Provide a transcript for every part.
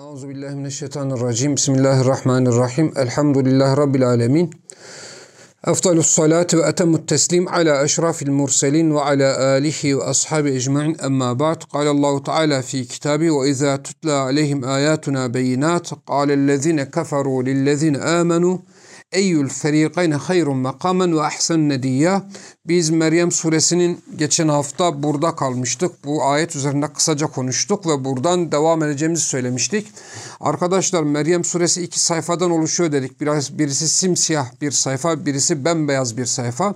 Euzu billahi mineşşeytanirracim. Bismillahirrahmanirrahim. Elhamdülillahi rabbil alamin. Efdalus salatu ve etemmut teslim ala eşrafil murselin ve ala alihi ve ashabi ecmaîn. Emma ba'd. Allahu Teala fi kitabi ve izâ tutla aleyhim ayatuna beyinat. Kâlellezîne keferû lillezîne âmenû Eyyül ferikayne hayrun makamen ve ahsen nediyya. Biz Meryem suresinin geçen hafta burada kalmıştık. Bu ayet üzerinde kısaca konuştuk ve buradan devam edeceğimizi söylemiştik. Arkadaşlar Meryem suresi iki sayfadan oluşuyor dedik. Biraz, birisi simsiyah bir sayfa, birisi bembeyaz bir sayfa.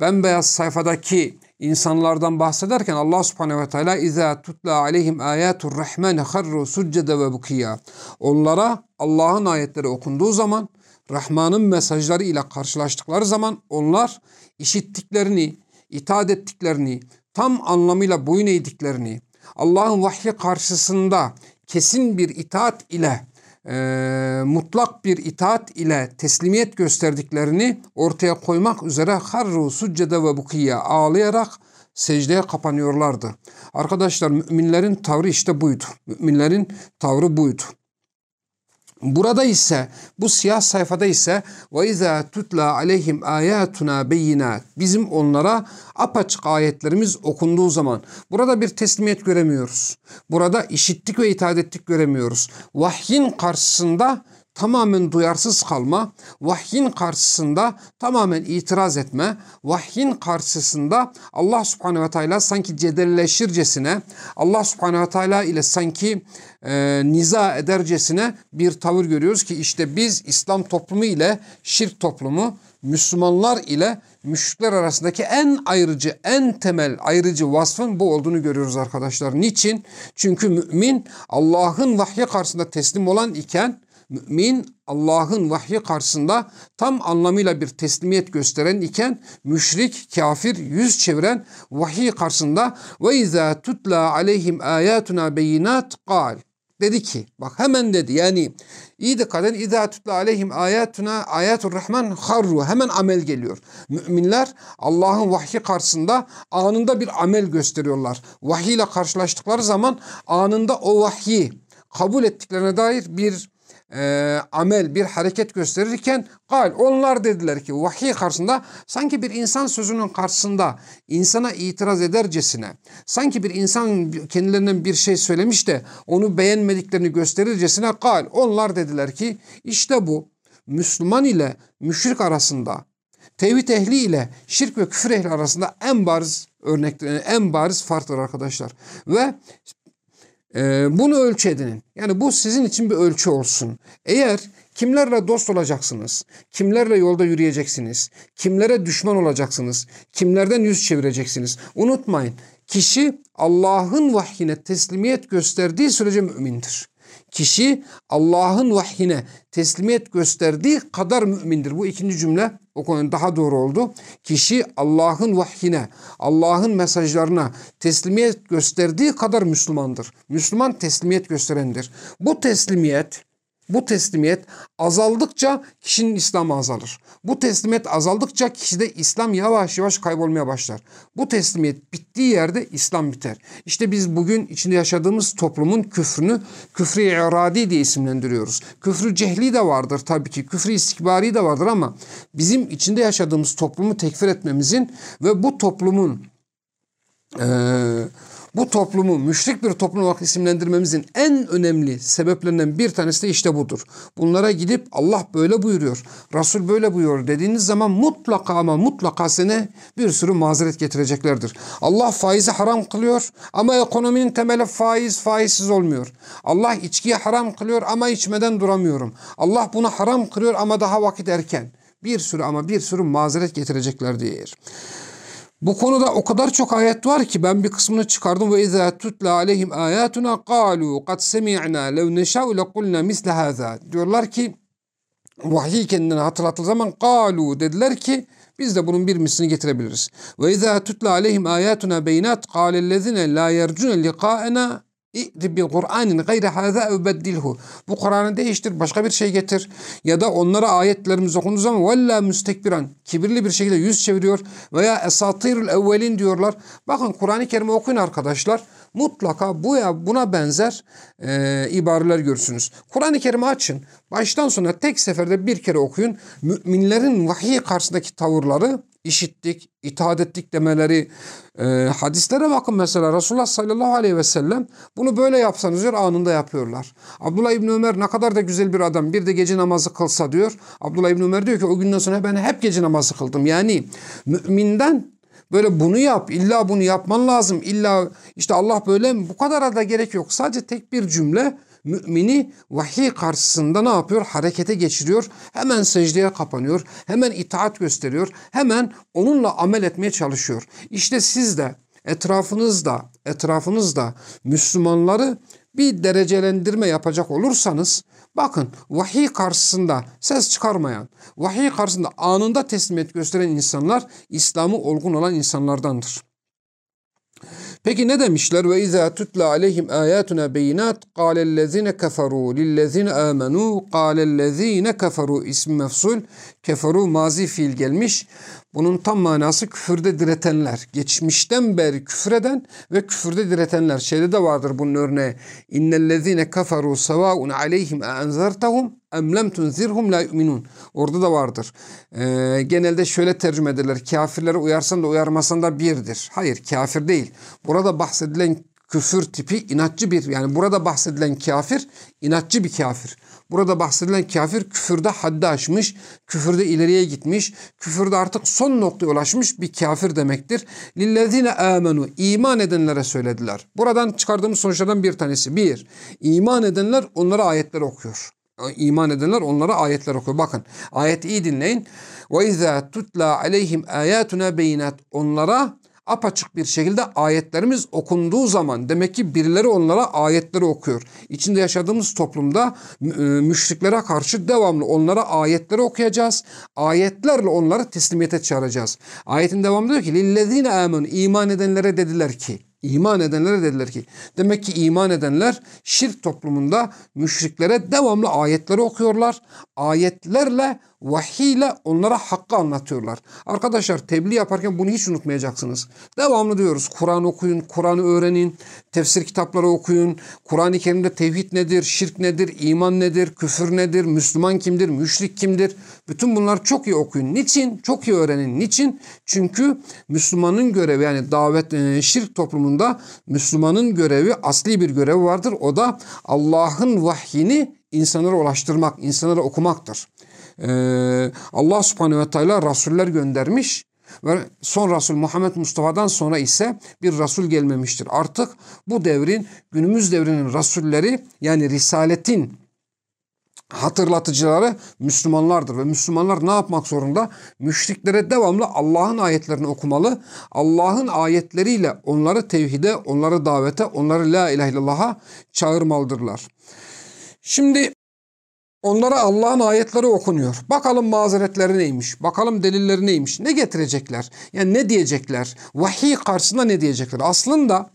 Bembeyaz sayfadaki insanlardan bahsederken Allah subhanehu ve teala izâ tutla aleyhim âyâtur rahmâne harru succede ve bukiya. Onlara Allah'ın ayetleri okunduğu zaman Rahman'ın mesajları ile karşılaştıkları zaman onlar işittiklerini, itaat ettiklerini, tam anlamıyla boyun eğdiklerini, Allah'ın vahyi karşısında kesin bir itaat ile, e, mutlak bir itaat ile teslimiyet gösterdiklerini ortaya koymak üzere harru succede ve bukiye ağlayarak secdeye kapanıyorlardı. Arkadaşlar müminlerin tavrı işte buydu. Müminlerin tavrı buydu. Burada ise bu siyah sayfada ise ve tutla aleyhim ayatuna beyinat bizim onlara apaçık ayetlerimiz okunduğu zaman burada bir teslimiyet göremiyoruz. Burada işittik ve itaat ettik göremiyoruz. Vahyin karşısında tamamen duyarsız kalma, vahyin karşısında tamamen itiraz etme, vahyin karşısında Allah subhanehu ve teala sanki cedelleşircesine, Allah subhanehu ve teala ile sanki e, niza edercesine bir tavır görüyoruz ki işte biz İslam toplumu ile şirk toplumu, Müslümanlar ile müşrikler arasındaki en ayrıcı, en temel ayrıcı vasfın bu olduğunu görüyoruz arkadaşlar. Niçin? Çünkü mümin Allah'ın vahyi karşısında teslim olan iken Mümin Allah'ın vahyi karşısında tam anlamıyla bir teslimiyet gösteren iken müşrik, kafir, yüz çeviren vahiy karşısında ve izâ tutla aleyhim ayatuna beyinat kal. Dedi ki bak hemen dedi yani iyi dikkat edin izâ tutla aleyhim ayatuna ayatur rahman harru hemen amel geliyor. Müminler Allah'ın vahyi karşısında anında bir amel gösteriyorlar. Vahiy ile karşılaştıkları zaman anında o vahyi kabul ettiklerine dair bir e, amel, bir hareket gösterirken gal onlar dediler ki vahiy karşısında sanki bir insan sözünün karşısında insana itiraz edercesine sanki bir insan kendilerinden bir şey söylemiş de onu beğenmediklerini gösterircesine gal onlar dediler ki işte bu Müslüman ile müşrik arasında tevhid ehli ile şirk ve küfür ehli arasında en bariz örnek en bariz farktır arkadaşlar. Ve bunu ölçü edinin. Yani bu sizin için bir ölçü olsun. Eğer kimlerle dost olacaksınız, kimlerle yolda yürüyeceksiniz, kimlere düşman olacaksınız, kimlerden yüz çevireceksiniz. Unutmayın kişi Allah'ın vahyine teslimiyet gösterdiği sürece mümindir. Kişi Allah'ın vahyine teslimiyet gösterdiği kadar mümindir. Bu ikinci cümle o konuda daha doğru oldu. Kişi Allah'ın vahyine, Allah'ın mesajlarına teslimiyet gösterdiği kadar Müslümandır. Müslüman teslimiyet gösterendir. Bu teslimiyet bu teslimiyet azaldıkça kişinin İslam'ı azalır. Bu teslimiyet azaldıkça kişide İslam yavaş yavaş kaybolmaya başlar. Bu teslimiyet bittiği yerde İslam biter. İşte biz bugün içinde yaşadığımız toplumun küfrünü küfrü iradi diye isimlendiriyoruz. Küfrü cehli de vardır tabii ki. Küfrü istikbari de vardır ama bizim içinde yaşadığımız toplumu tekfir etmemizin ve bu toplumun eee bu toplumu müşrik bir toplum olarak isimlendirmemizin en önemli sebeplerinden bir tanesi de işte budur. Bunlara gidip Allah böyle buyuruyor, Resul böyle buyuruyor dediğiniz zaman mutlaka ama mutlaka sene bir sürü mazeret getireceklerdir. Allah faizi haram kılıyor ama ekonominin temeli faiz, faizsiz olmuyor. Allah içkiyi haram kılıyor ama içmeden duramıyorum. Allah bunu haram kılıyor ama daha vakit erken. Bir sürü ama bir sürü mazeret getirecekler diye. Bu konuda o kadar çok ayet var ki ben bir kısmını çıkardım ve izâ tutla aleyhim âyâtuna kâlû kad semi'nâ lev neşâ'u lekulnâ misle hâzâ. Diyorlar ki vahiy kendine hatırlattığı zaman kâlû dediler ki biz de bunun bir mislini getirebiliriz. Ve izâ tutla aleyhim âyâtuna beynat kâlellezine lâ yercune liqâena İ'ti bi Kur'anin gayre hâzâ übeddilhu. Bu Kur'an'ı değiştir, başka bir şey getir. Ya da onlara ayetlerimiz okunduğu zaman vella müstekbiran. Kibirli bir şekilde yüz çeviriyor. Veya esatirul evvelin diyorlar. Bakın Kur'an-ı Kerim'i okuyun arkadaşlar. Mutlaka bu ya buna benzer e, ibareler görürsünüz. Kur'an-ı Kerim'i açın. Baştan sona tek seferde bir kere okuyun. Müminlerin vahiy karşısındaki tavırları işittik, itaat ettik demeleri. E, hadislere bakın mesela Resulullah sallallahu aleyhi ve sellem bunu böyle yapsanız diyor anında yapıyorlar. Abdullah İbni Ömer ne kadar da güzel bir adam bir de gece namazı kılsa diyor. Abdullah İbni Ömer diyor ki o günden sonra ben hep gece namazı kıldım. Yani müminden böyle bunu yap, illa bunu yapman lazım, illa işte Allah böyle bu kadar da gerek yok. Sadece tek bir cümle mümini vahiy karşısında ne yapıyor? Harekete geçiriyor. Hemen secdeye kapanıyor. Hemen itaat gösteriyor. Hemen onunla amel etmeye çalışıyor. İşte siz de etrafınızda, etrafınızda Müslümanları bir derecelendirme yapacak olursanız bakın vahiy karşısında ses çıkarmayan, vahiy karşısında anında teslimiyet gösteren insanlar İslam'ı olgun olan insanlardandır. Peki ne demişler? Ve izâ tutla aleyhim âyâtuna beyinat kâlellezîne keferû lillezîne âmenû kâlellezîne keferû ismi mefsul keferû mazi fiil gelmiş. Bunun tam manası küfürde diretenler. Geçmişten beri küfreden ve küfürde diretenler. Şeyde de vardır bunun örneği. İnnellezîne keferû sevâun aleyhim enzertehum em lem tunzirhum la yu'minun. Orada da vardır. Ee, genelde şöyle tercüme ederler. Kafirlere uyarsan da uyarmasan da birdir. Hayır kafir değil. Burada bahsedilen küfür tipi inatçı bir yani burada bahsedilen kafir inatçı bir kafir. Burada bahsedilen kafir küfürde haddi aşmış, küfürde ileriye gitmiş, küfürde artık son noktaya ulaşmış bir kafir demektir. Lillezine amenu iman edenlere söylediler. Buradan çıkardığımız sonuçlardan bir tanesi. Bir, iman edenler onlara ayetler okuyor. İman edenler onlara ayetler okuyor. Bakın ayeti iyi dinleyin. Ve izâ tutla aleyhim ayatuna beyinat. Onlara apaçık bir şekilde ayetlerimiz okunduğu zaman demek ki birileri onlara ayetleri okuyor. İçinde yaşadığımız toplumda e, müşriklere karşı devamlı onlara ayetleri okuyacağız. Ayetlerle onları teslimiyete çağıracağız. Ayetin devamı diyor ki lillezine amenu iman edenlere dediler ki İman edenlere dediler ki demek ki iman edenler şirk toplumunda müşriklere devamlı ayetleri okuyorlar. Ayetlerle vahiyle onlara hakkı anlatıyorlar. Arkadaşlar tebliğ yaparken bunu hiç unutmayacaksınız. Devamlı diyoruz Kur'an okuyun, Kur'an'ı öğrenin, tefsir kitapları okuyun. Kur'an-ı Kerim'de tevhid nedir, şirk nedir, iman nedir, küfür nedir, Müslüman kimdir, müşrik kimdir? Bütün bunlar çok iyi okuyun. Niçin? Çok iyi öğrenin. Niçin? Çünkü Müslümanın görevi yani davet şirk toplumunda Müslümanın görevi asli bir görevi vardır. O da Allah'ın vahyini insanlara ulaştırmak, insanlara okumaktır. Ee, Allah subhanehu ve teala rasuller göndermiş ve son Resul Muhammed Mustafa'dan sonra ise bir Resul gelmemiştir. Artık bu devrin, günümüz devrinin Rasulleri yani Risaletin hatırlatıcıları Müslümanlardır ve Müslümanlar ne yapmak zorunda? Müşriklere devamlı Allah'ın ayetlerini okumalı. Allah'ın ayetleriyle onları tevhide, onları davete, onları la ilahe illallah'a çağırmalıdırlar. Şimdi Onlara Allah'ın ayetleri okunuyor. Bakalım mazeretleri neymiş? Bakalım delilleri neymiş? Ne getirecekler? Yani ne diyecekler? Vahiy karşısında ne diyecekler? Aslında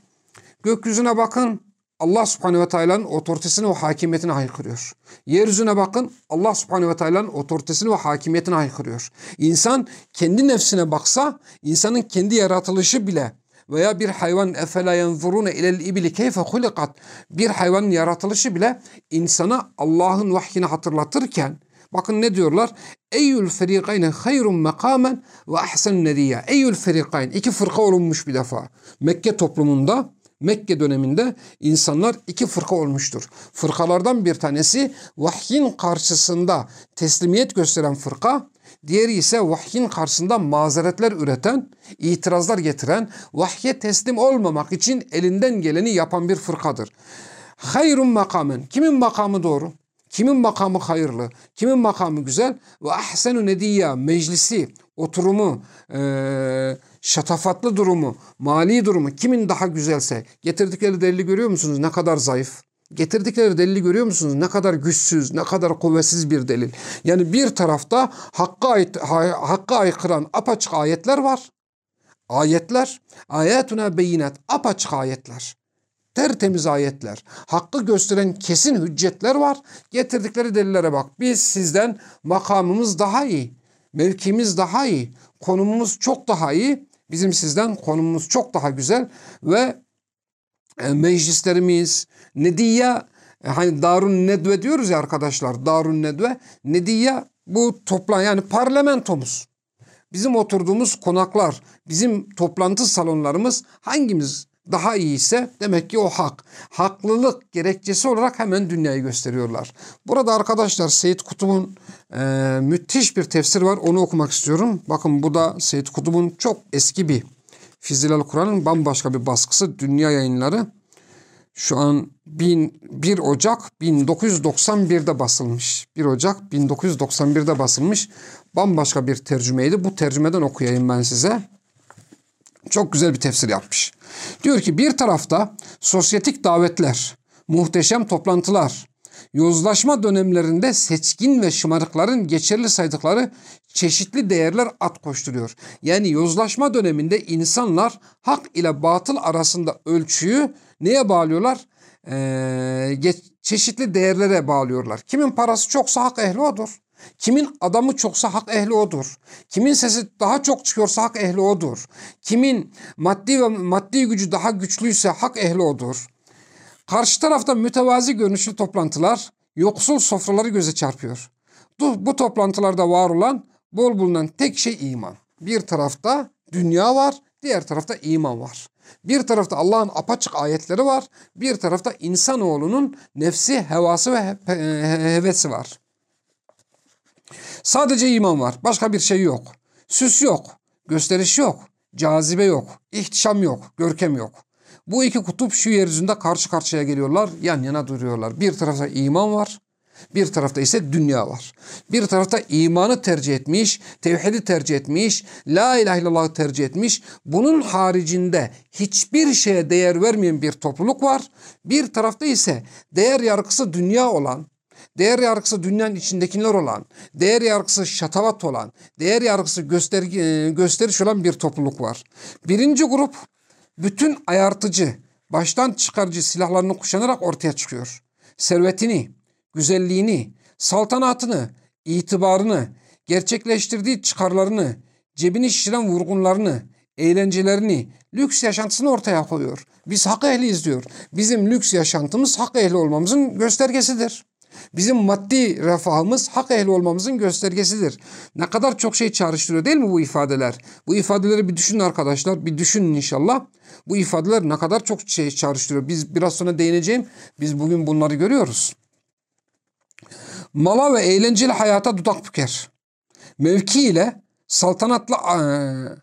gökyüzüne bakın Allah subhanehu ve teala'nın otoritesini ve hakimiyetini haykırıyor. Yeryüzüne bakın Allah subhanehu ve teala'nın otoritesini ve hakimiyetini haykırıyor. İnsan kendi nefsine baksa insanın kendi yaratılışı bile veya bir hayvan efela yenzurune ilel ibli keyfe hulikat bir hayvanın yaratılışı bile insana Allah'ın vahyini hatırlatırken bakın ne diyorlar? Eyyül ferikayne hayrun mekamen ve ahsen nediyya. Eyyül ferikayn iki fırka olunmuş bir defa. Mekke toplumunda Mekke döneminde insanlar iki fırka olmuştur. Fırkalardan bir tanesi vahyin karşısında teslimiyet gösteren fırka, Diğeri ise vahyin karşısında mazeretler üreten, itirazlar getiren, vahye teslim olmamak için elinden geleni yapan bir fırkadır. Hayrun makamen. Kimin makamı doğru? Kimin makamı hayırlı? Kimin makamı güzel? Ve ahsenu nediyya. Meclisi, oturumu, ee, şatafatlı durumu, mali durumu kimin daha güzelse getirdikleri delili görüyor musunuz? Ne kadar zayıf. Getirdikleri delili görüyor musunuz? Ne kadar güçsüz, ne kadar kuvvetsiz bir delil. Yani bir tarafta hakka, ait, hakka aykıran apaçık ayetler var. Ayetler, ayetuna beyinat, apaçık ayetler. Tertemiz ayetler. Hakkı gösteren kesin hüccetler var. Getirdikleri delillere bak. Biz sizden makamımız daha iyi. Mevkimiz daha iyi. Konumumuz çok daha iyi. Bizim sizden konumumuz çok daha güzel ve meclislerimiz, Nediye hani Darun Nedve diyoruz ya arkadaşlar. Darun Nedve. Nediye bu toplan yani parlamentomuz. Bizim oturduğumuz konaklar, bizim toplantı salonlarımız hangimiz daha iyi ise demek ki o hak. Haklılık gerekçesi olarak hemen dünyayı gösteriyorlar. Burada arkadaşlar Seyit Kutub'un e, müthiş bir tefsir var. Onu okumak istiyorum. Bakın bu da Seyit Kutub'un çok eski bir Fizilal Kur'an'ın bambaşka bir baskısı. Dünya yayınları. Şu an 1 Ocak 1991'de basılmış. 1 Ocak 1991'de basılmış. Bambaşka bir tercümeydi. Bu tercümeden okuyayım ben size. Çok güzel bir tefsir yapmış. Diyor ki bir tarafta sosyetik davetler, muhteşem toplantılar, yozlaşma dönemlerinde seçkin ve şımarıkların geçerli saydıkları çeşitli değerler at koşturuyor. Yani yozlaşma döneminde insanlar hak ile batıl arasında ölçüyü neye bağlıyorlar? Ee, çeşitli değerlere bağlıyorlar. Kimin parası çoksa hak ehli odur. Kimin adamı çoksa hak ehli odur. Kimin sesi daha çok çıkıyorsa hak ehli odur. Kimin maddi ve maddi gücü daha güçlüyse hak ehli odur. Karşı tarafta mütevazi görünüşlü toplantılar yoksul sofraları göze çarpıyor. Bu, toplantılarda var olan bol bulunan tek şey iman. Bir tarafta dünya var, diğer tarafta iman var. Bir tarafta Allah'ın apaçık ayetleri var, bir tarafta insanoğlunun nefsi, hevası ve hevesi var. Sadece iman var. Başka bir şey yok. Süs yok. Gösteriş yok. Cazibe yok. ihtişam yok. Görkem yok. Bu iki kutup şu yeryüzünde karşı karşıya geliyorlar. Yan yana duruyorlar. Bir tarafta iman var. Bir tarafta ise dünya var. Bir tarafta imanı tercih etmiş, tevhidi tercih etmiş, la ilahe illallah'ı tercih etmiş. Bunun haricinde hiçbir şeye değer vermeyen bir topluluk var. Bir tarafta ise değer yargısı dünya olan, değer yargısı dünyanın içindekiler olan, değer yargısı şatavat olan, değer yargısı göster e, gösteriş olan bir topluluk var. Birinci grup bütün ayartıcı, baştan çıkarıcı silahlarını kuşanarak ortaya çıkıyor. Servetini, güzelliğini, saltanatını, itibarını, gerçekleştirdiği çıkarlarını, cebini şişiren vurgunlarını, eğlencelerini, lüks yaşantısını ortaya koyuyor. Biz hak ehliyiz diyor. Bizim lüks yaşantımız hak ehli olmamızın göstergesidir. Bizim maddi refahımız hak ehli olmamızın göstergesidir. Ne kadar çok şey çağrıştırıyor değil mi bu ifadeler? Bu ifadeleri bir düşünün arkadaşlar. Bir düşünün inşallah. Bu ifadeler ne kadar çok şey çağrıştırıyor. Biz biraz sonra değineceğim. Biz bugün bunları görüyoruz. Mala ve eğlenceli hayata dudak büker. Mevki ile saltanatla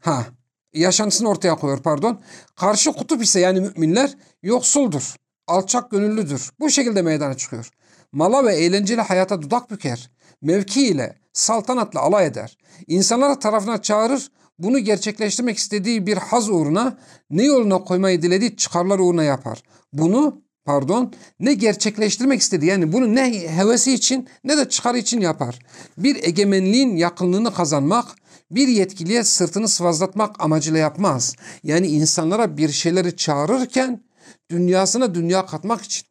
ha yaşantısını ortaya koyuyor pardon. Karşı kutup ise yani müminler yoksuldur, alçak gönüllüdür. Bu şekilde meydana çıkıyor mala ve eğlenceli hayata dudak büker, mevki ile, saltanatla alay eder. İnsanlara tarafına çağırır, bunu gerçekleştirmek istediği bir haz uğruna ne yoluna koymayı dilediği çıkarlar uğruna yapar. Bunu pardon ne gerçekleştirmek istedi yani bunu ne hevesi için ne de çıkarı için yapar. Bir egemenliğin yakınlığını kazanmak, bir yetkiliye sırtını sıvazlatmak amacıyla yapmaz. Yani insanlara bir şeyleri çağırırken dünyasına dünya katmak için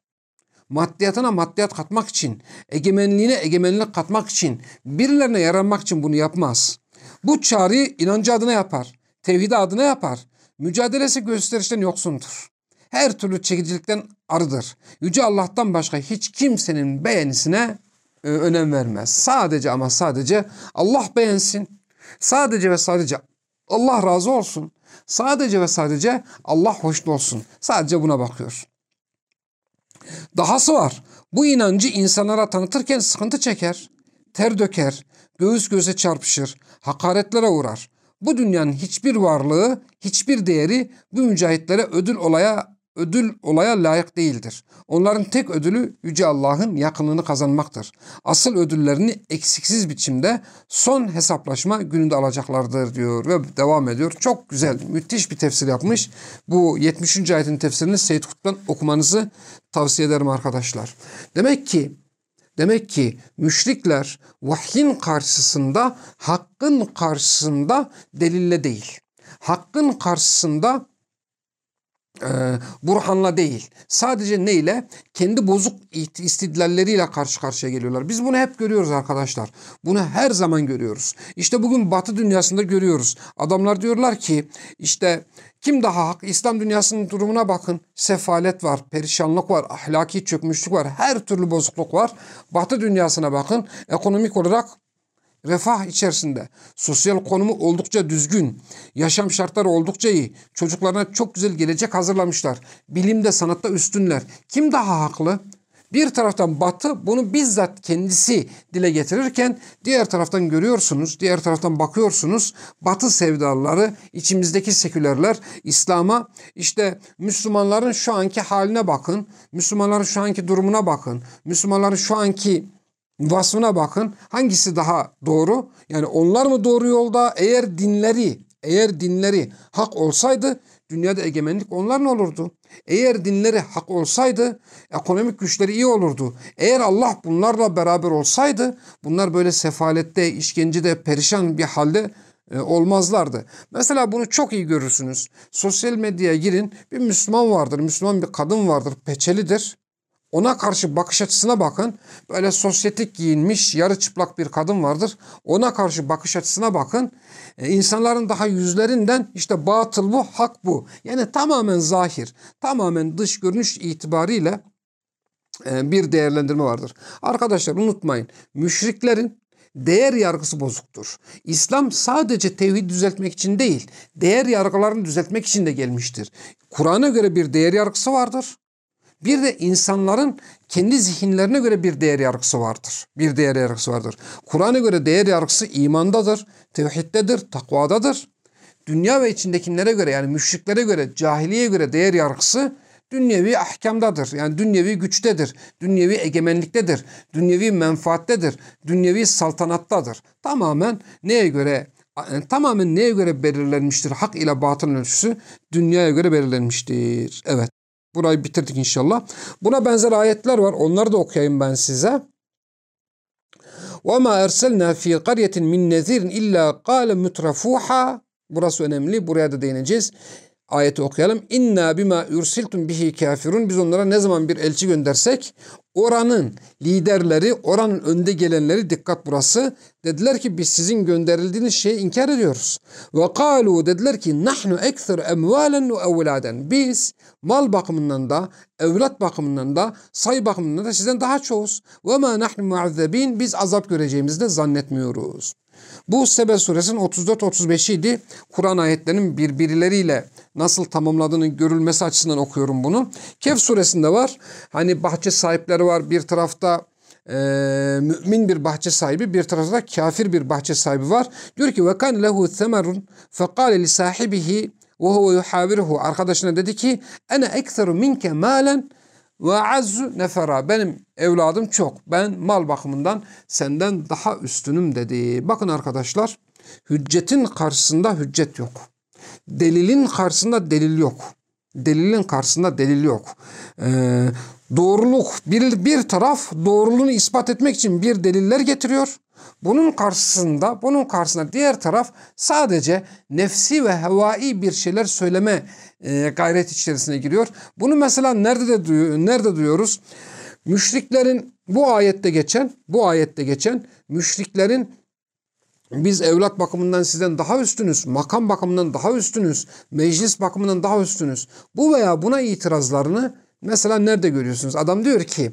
maddiyatına maddiyat katmak için, egemenliğine egemenlik katmak için, birilerine yaranmak için bunu yapmaz. Bu çağrıyı inancı adına yapar, tevhidi adına yapar. Mücadelesi gösterişten yoksundur. Her türlü çekicilikten arıdır. Yüce Allah'tan başka hiç kimsenin beğenisine e, önem vermez. Sadece ama sadece Allah beğensin. Sadece ve sadece Allah razı olsun. Sadece ve sadece Allah hoşnut olsun. Sadece buna bakıyor. Dahası var. Bu inancı insanlara tanıtırken sıkıntı çeker, ter döker, göğüs göze çarpışır, hakaretlere uğrar. Bu dünyanın hiçbir varlığı, hiçbir değeri bu mücahitlere ödül olaya ödül olaya layık değildir. Onların tek ödülü Yüce Allah'ın yakınlığını kazanmaktır. Asıl ödüllerini eksiksiz biçimde son hesaplaşma gününde alacaklardır diyor ve devam ediyor. Çok güzel, müthiş bir tefsir yapmış. Bu 70. ayetin tefsirini Seyyid Kut'tan okumanızı tavsiye ederim arkadaşlar. Demek ki Demek ki müşrikler vahyin karşısında, hakkın karşısında delille değil. Hakkın karşısında e, burhanla değil. Sadece neyle? Kendi bozuk istidlalleriyle karşı karşıya geliyorlar. Biz bunu hep görüyoruz arkadaşlar. Bunu her zaman görüyoruz. İşte bugün Batı dünyasında görüyoruz. Adamlar diyorlar ki işte kim daha hak? İslam dünyasının durumuna bakın. Sefalet var, perişanlık var, ahlaki çökmüşlük var, her türlü bozukluk var. Batı dünyasına bakın. Ekonomik olarak refah içerisinde. Sosyal konumu oldukça düzgün. Yaşam şartları oldukça iyi. Çocuklarına çok güzel gelecek hazırlamışlar. Bilimde, sanatta üstünler. Kim daha haklı? Bir taraftan Batı bunu bizzat kendisi dile getirirken diğer taraftan görüyorsunuz, diğer taraftan bakıyorsunuz Batı sevdalıları, içimizdeki sekülerler İslam'a işte Müslümanların şu anki haline bakın, Müslümanların şu anki durumuna bakın, Müslümanların şu anki vasfına bakın. Hangisi daha doğru? Yani onlar mı doğru yolda? Eğer dinleri, eğer dinleri hak olsaydı dünyada egemenlik onların olurdu. Eğer dinleri hak olsaydı ekonomik güçleri iyi olurdu. Eğer Allah bunlarla beraber olsaydı bunlar böyle sefalette, işkencede, perişan bir halde e, olmazlardı. Mesela bunu çok iyi görürsünüz. Sosyal medyaya girin bir Müslüman vardır, Müslüman bir kadın vardır, peçelidir. Ona karşı bakış açısına bakın. Böyle sosyetik giyinmiş yarı çıplak bir kadın vardır. Ona karşı bakış açısına bakın. Ee, insanların daha yüzlerinden işte batıl bu, hak bu. Yani tamamen zahir, tamamen dış görünüş itibariyle e, bir değerlendirme vardır. Arkadaşlar unutmayın. Müşriklerin değer yargısı bozuktur. İslam sadece tevhid düzeltmek için değil, değer yargılarını düzeltmek için de gelmiştir. Kur'an'a göre bir değer yargısı vardır. Bir de insanların kendi zihinlerine göre bir değer yargısı vardır. Bir değer yargısı vardır. Kur'an'a göre değer yargısı imandadır, tevhiddedir, takvadadır. Dünya ve içindekilere göre yani müşriklere göre, cahiliye göre değer yargısı dünyevi ahkamdadır. Yani dünyevi güçtedir, dünyevi egemenliktedir, dünyevi menfaattedir, dünyevi saltanattadır. Tamamen neye göre yani tamamen neye göre belirlenmiştir? Hak ile batıl ölçüsü dünyaya göre belirlenmiştir. Evet. Burayı bitirdik inşallah. Buna benzer ayetler var. Onları da okuyayım ben size. وَمَا اَرْسَلْنَا ف۪ي قَرْيَةٍ مِنْ نَذ۪يرٍ اِلَّا قَالَ مُتْرَفُوحًا Burası önemli. Buraya da değineceğiz ayeti okuyalım. İnna bima ursiltum bihi kafirun. Biz onlara ne zaman bir elçi göndersek oranın liderleri, oranın önde gelenleri dikkat burası. Dediler ki biz sizin gönderildiğiniz şeyi inkar ediyoruz. Ve kalu dediler ki nahnu ekser emvalen ve evladen. Biz mal bakımından da, evlat bakımından da, say bakımından da sizden daha çoğuz. Ve ma nahnu muazzebin. Biz azap göreceğimizi de zannetmiyoruz. Bu Sebe suresinin 34-35 idi. Kur'an ayetlerinin birbirleriyle nasıl tamamladığını görülmesi açısından okuyorum bunu. Kehf suresinde var. Hani bahçe sahipleri var. Bir tarafta e, mümin bir bahçe sahibi, bir tarafta kafir bir bahçe sahibi var. Diyor ki ve kan lehu semerun fekale li sahibihi ve huve yuhaviruhu. Arkadaşına dedi ki ene ekseru minke malen ve azzu nefera. Benim evladım çok. Ben mal bakımından senden daha üstünüm dedi. Bakın arkadaşlar hüccetin karşısında hüccet yok. Delilin karşısında delil yok. Delilin karşısında delil yok. Ee, doğruluk bir, bir taraf doğruluğunu ispat etmek için bir deliller getiriyor. Bunun karşısında, bunun karşısında diğer taraf sadece nefsi ve hevai bir şeyler söyleme e, gayret içerisine giriyor. Bunu mesela nerede de nerede duyuyoruz? Müşriklerin bu ayette geçen, bu ayette geçen müşriklerin biz evlat bakımından sizden daha üstünüz, makam bakımından daha üstünüz, meclis bakımından daha üstünüz. Bu veya buna itirazlarını mesela nerede görüyorsunuz? Adam diyor ki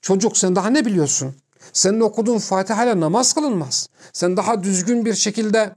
çocuk sen daha ne biliyorsun? Senin okuduğun Fatiha ile namaz kılınmaz. Sen daha düzgün bir şekilde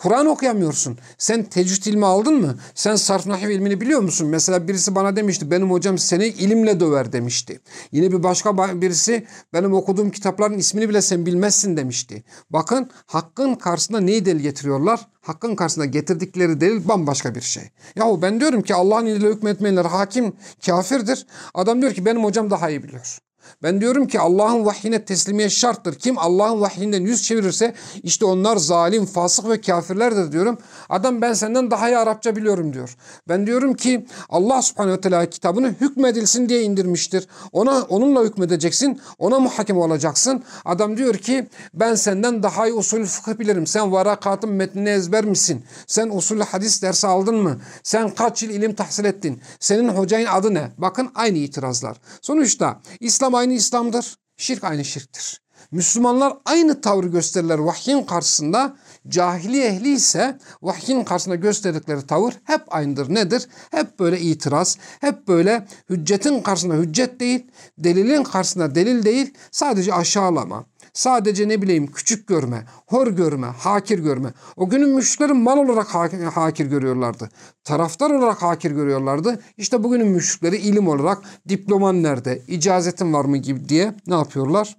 Kur'an okuyamıyorsun. Sen tecvid ilmi aldın mı? Sen sarf nahiv ilmini biliyor musun? Mesela birisi bana demişti benim hocam seni ilimle döver demişti. Yine bir başka birisi benim okuduğum kitapların ismini bile sen bilmezsin demişti. Bakın hakkın karşısında neyi delil getiriyorlar? Hakkın karşısında getirdikleri delil bambaşka bir şey. Yahu ben diyorum ki Allah'ın ile hükmetmeyenler hakim kafirdir. Adam diyor ki benim hocam daha iyi biliyor. Ben diyorum ki Allah'ın vahyine teslimiyet şarttır. Kim Allah'ın vahyinden yüz çevirirse işte onlar zalim, fasık ve kafirlerdir diyorum. Adam ben senden daha iyi Arapça biliyorum diyor. Ben diyorum ki Allah subhanehu ve teala kitabını hükmedilsin diye indirmiştir. Ona onunla hükmedeceksin. Ona muhakem olacaksın. Adam diyor ki ben senden daha iyi usul fıkıh bilirim. Sen varakatın metnini ezber misin? Sen usul hadis dersi aldın mı? Sen kaç yıl ilim tahsil ettin? Senin hocanın adı ne? Bakın aynı itirazlar. Sonuçta İslam aynı İslam'dır. Şirk aynı şirktir. Müslümanlar aynı tavrı gösterirler vahyin karşısında. Cahili ehli ise vahyin karşısında gösterdikleri tavır hep aynıdır. Nedir? Hep böyle itiraz, hep böyle hüccetin karşısında hüccet değil, delilin karşısında delil değil, sadece aşağılama. Sadece ne bileyim küçük görme, hor görme, hakir görme. O günün müşrikleri mal olarak hakir görüyorlardı. Taraftar olarak hakir görüyorlardı. İşte bugünün müşrikleri ilim olarak diploman nerede, icazetin var mı gibi diye ne yapıyorlar?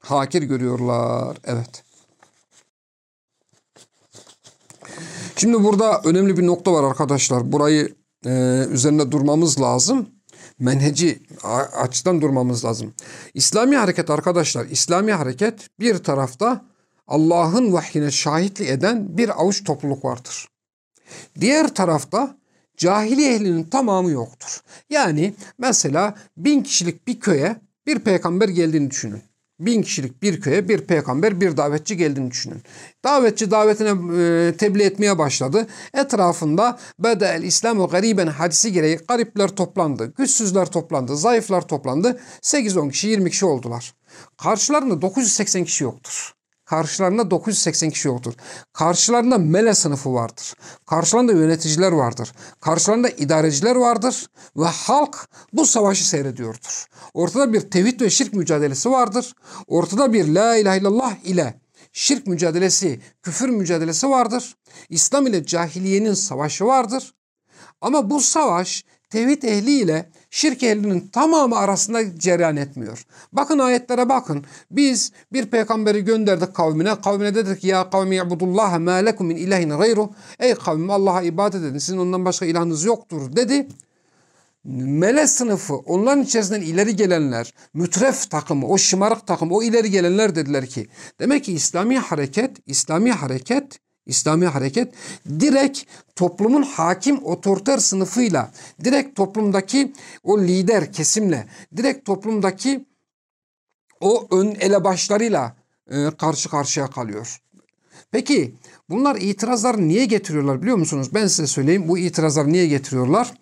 Hakir görüyorlar. Evet. Şimdi burada önemli bir nokta var arkadaşlar. Burayı e, üzerinde durmamız lazım menheci açıdan durmamız lazım. İslami hareket arkadaşlar, İslami hareket bir tarafta Allah'ın vahyine şahitlik eden bir avuç topluluk vardır. Diğer tarafta cahili ehlinin tamamı yoktur. Yani mesela bin kişilik bir köye bir peygamber geldiğini düşünün bin kişilik bir köye bir peygamber bir davetçi geldiğini düşünün. Davetçi davetine e, tebliğ etmeye başladı. Etrafında Bedel İslamu gariben hadisi gereği garipler toplandı. Güçsüzler toplandı. Zayıflar toplandı. 8-10 kişi 20 kişi oldular. Karşılarında 980 kişi yoktur. Karşılarında 980 kişi yoktur. Karşılarında mele sınıfı vardır. Karşılarında yöneticiler vardır. Karşılarında idareciler vardır. Ve halk bu savaşı seyrediyordur. Ortada bir tevhid ve şirk mücadelesi vardır. Ortada bir la ilahe illallah ile şirk mücadelesi, küfür mücadelesi vardır. İslam ile cahiliyenin savaşı vardır. Ama bu savaş tevhid ehliyle şirk ehlinin tamamı arasında cereyan etmiyor. Bakın ayetlere bakın. Biz bir peygamberi gönderdik kavmine. Kavmine dedik ya kavmi yabudullaha ma lekum min ilahin gayru. Ey kavmim Allah'a ibadet edin. Sizin ondan başka ilahınız yoktur dedi. Mele sınıfı, onların içerisinden ileri gelenler, mütref takımı, o şımarık takım, o ileri gelenler dediler ki, demek ki İslami hareket, İslami hareket İslami hareket direkt toplumun hakim otoriter sınıfıyla, direkt toplumdaki o lider kesimle, direkt toplumdaki o ön elebaşlarıyla e, karşı karşıya kalıyor. Peki bunlar itirazlar niye getiriyorlar biliyor musunuz? Ben size söyleyeyim bu itirazlar niye getiriyorlar?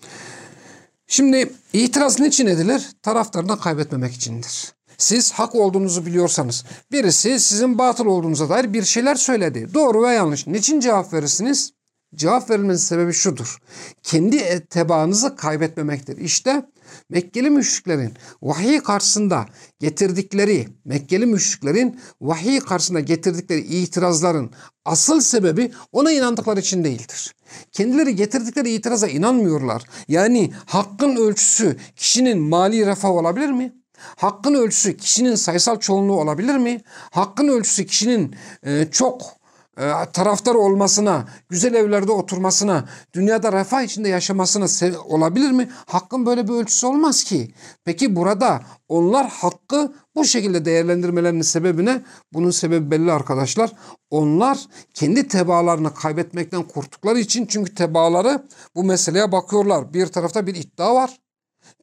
Şimdi itiraz niçin edilir? Taraftarını kaybetmemek içindir. Siz hak olduğunuzu biliyorsanız birisi sizin batıl olduğunuza dair bir şeyler söyledi. Doğru ve yanlış. Niçin cevap verirsiniz? Cevap verilmesinin sebebi şudur. Kendi tebaanızı kaybetmemektir. İşte Mekkeli müşriklerin vahiy karşısında getirdikleri, Mekkeli müşriklerin vahiy karşısında getirdikleri itirazların asıl sebebi ona inandıkları için değildir. Kendileri getirdikleri itiraza inanmıyorlar. Yani hakkın ölçüsü kişinin mali refah olabilir mi? Hakkın ölçüsü kişinin sayısal çoğunluğu olabilir mi? Hakkın ölçüsü kişinin e, çok e, taraftar olmasına, güzel evlerde oturmasına, dünyada refah içinde yaşamasına olabilir mi? Hakkın böyle bir ölçüsü olmaz ki. Peki burada onlar hakkı bu şekilde değerlendirmelerinin sebebi ne? Bunun sebebi belli arkadaşlar. Onlar kendi tebaalarını kaybetmekten korktukları için çünkü tebaaları bu meseleye bakıyorlar. Bir tarafta bir iddia var.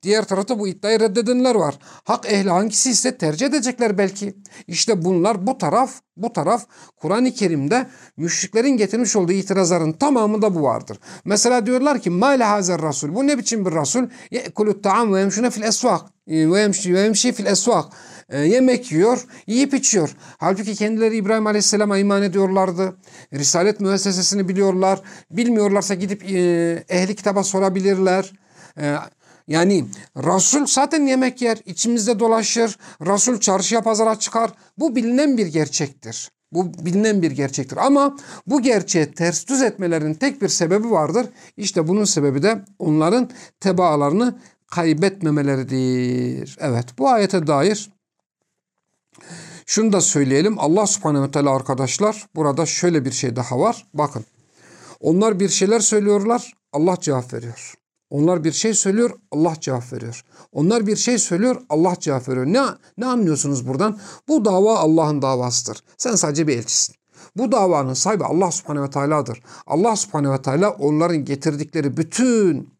Diğer tarafta bu iddiayı reddedenler var. Hak ehli hangisi ise tercih edecekler belki. İşte bunlar bu taraf, bu taraf Kur'an-ı Kerim'de müşriklerin getirmiş olduğu itirazların tamamında bu vardır. Mesela diyorlar ki ma hazer rasul. Bu ne biçim bir rasul? Ye'kulu ta'am ve yemşune fil esvak. E, ve yemşi, fil esvak. E, yemek yiyor, yiyip içiyor. Halbuki kendileri İbrahim Aleyhisselam'a iman ediyorlardı. Risalet müessesesini biliyorlar. Bilmiyorlarsa gidip e, ehli kitaba sorabilirler. Yani Resul zaten yemek yer, içimizde dolaşır. Resul çarşıya pazara çıkar. Bu bilinen bir gerçektir. Bu bilinen bir gerçektir. Ama bu gerçeğe ters düz etmelerinin tek bir sebebi vardır. İşte bunun sebebi de onların tebaalarını kaybetmemeleridir. Evet bu ayete dair şunu da söyleyelim. Allah subhanehu ve teala arkadaşlar burada şöyle bir şey daha var. Bakın onlar bir şeyler söylüyorlar. Allah cevap veriyor. Onlar bir şey söylüyor, Allah cevap veriyor. Onlar bir şey söylüyor, Allah cevap veriyor. Ne, ne anlıyorsunuz buradan? Bu dava Allah'ın davasıdır. Sen sadece bir elçisin. Bu davanın sahibi Allah subhanehu ve teala'dır. Allah subhanehu ve teala onların getirdikleri bütün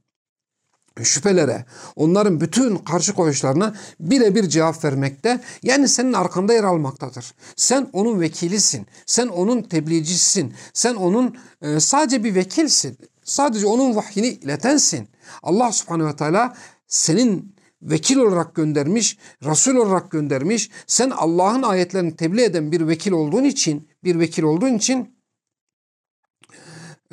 şüphelere, onların bütün karşı koyuşlarına birebir cevap vermekte. Yani senin arkanda yer almaktadır. Sen onun vekilisin. Sen onun tebliğcisisin. Sen onun e, sadece bir vekilsin. Sadece onun vahyini iletensin. Allah subhanehu ve teala senin vekil olarak göndermiş, Resul olarak göndermiş. Sen Allah'ın ayetlerini tebliğ eden bir vekil olduğun için, bir vekil olduğun için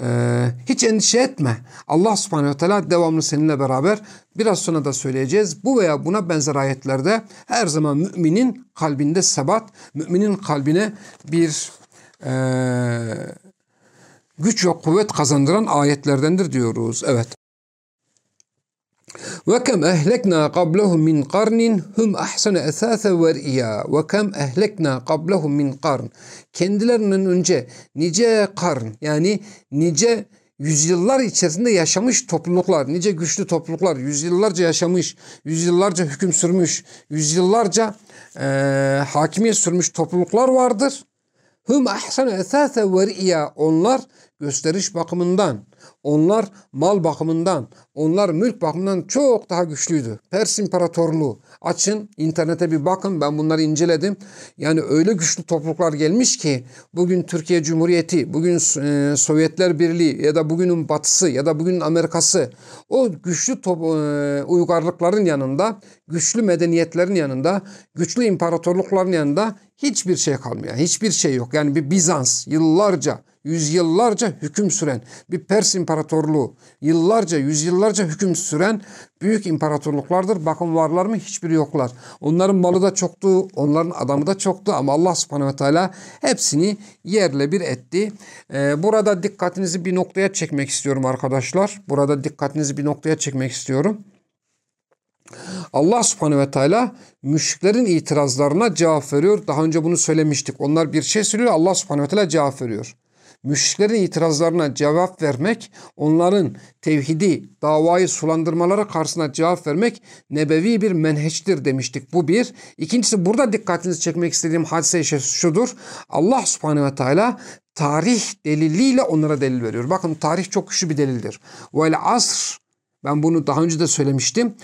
ee, hiç endişe etme. Allah subhanehu ve teala devamlı seninle beraber biraz sonra da söyleyeceğiz. Bu veya buna benzer ayetlerde her zaman müminin kalbinde sebat, müminin kalbine bir e, güç ve kuvvet kazandıran ayetlerdendir diyoruz. Evet. Qablahum min qarnin hum ahsanu esase ve riya. Ve kem ehlekna qablahum min qarn. Kendilerinden önce nice karn yani nice yüzyıllar içerisinde yaşamış topluluklar, nice güçlü topluluklar, yüzyıllarca yaşamış, yüzyıllarca hüküm sürmüş, yüzyıllarca e, hakimiyet sürmüş topluluklar vardır. Hum ahsanu esase ve riya. Onlar gösteriş bakımından, onlar mal bakımından, onlar mülk bakımından çok daha güçlüydü. Pers İmparatorluğu. Açın internete bir bakın ben bunları inceledim. Yani öyle güçlü topluluklar gelmiş ki bugün Türkiye Cumhuriyeti, bugün e, Sovyetler Birliği ya da bugünün batısı ya da bugünün Amerikası o güçlü top, e, uygarlıkların yanında, güçlü medeniyetlerin yanında, güçlü imparatorlukların yanında hiçbir şey kalmıyor. Hiçbir şey yok. Yani bir Bizans yıllarca yüzyıllarca hüküm süren bir Pers İmparatorluğu, yıllarca, yüzyıllarca hüküm süren büyük imparatorluklardır. Bakın varlar mı? Hiçbiri yoklar. Onların malı da çoktu, onların adamı da çoktu ama Allah subhanehu ve teala hepsini yerle bir etti. Ee, burada dikkatinizi bir noktaya çekmek istiyorum arkadaşlar. Burada dikkatinizi bir noktaya çekmek istiyorum. Allah subhanehu ve teala müşriklerin itirazlarına cevap veriyor. Daha önce bunu söylemiştik. Onlar bir şey söylüyor Allah subhanehu ve teala cevap veriyor müşriklerin itirazlarına cevap vermek, onların tevhidi, davayı sulandırmaları karşısına cevap vermek nebevi bir menheçtir demiştik. Bu bir. İkincisi burada dikkatinizi çekmek istediğim hadise şudur. Allah subhanehu ve teala tarih deliliyle onlara delil veriyor. Bakın tarih çok güçlü bir delildir. Vel asr ben bunu daha önce de söylemiştim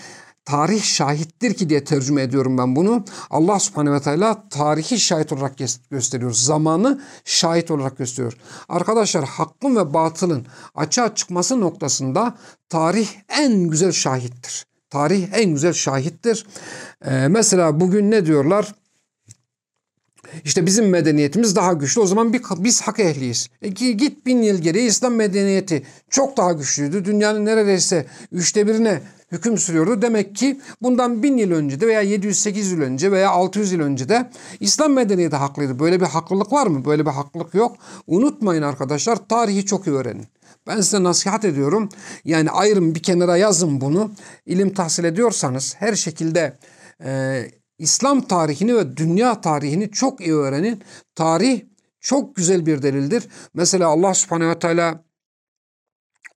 tarih şahittir ki diye tercüme ediyorum ben bunu. Allah subhanehu ve teala tarihi şahit olarak gösteriyor. Zamanı şahit olarak gösteriyor. Arkadaşlar hakkın ve batılın açığa çıkması noktasında tarih en güzel şahittir. Tarih en güzel şahittir. Ee, mesela bugün ne diyorlar? İşte bizim medeniyetimiz daha güçlü. O zaman biz hak ehliyiz. E, git bin yıl geriye İslam medeniyeti çok daha güçlüydü. Dünyanın neredeyse üçte birine hüküm sürüyordu. Demek ki bundan bin yıl önce de veya 708 yıl önce veya 600 yıl önce de İslam medeniyeti haklıydı. Böyle bir haklılık var mı? Böyle bir haklılık yok. Unutmayın arkadaşlar tarihi çok iyi öğrenin. Ben size nasihat ediyorum. Yani ayrım bir kenara yazın bunu. İlim tahsil ediyorsanız her şekilde e, İslam tarihini ve dünya tarihini çok iyi öğrenin. Tarih çok güzel bir delildir. Mesela Allah subhanehu ve teala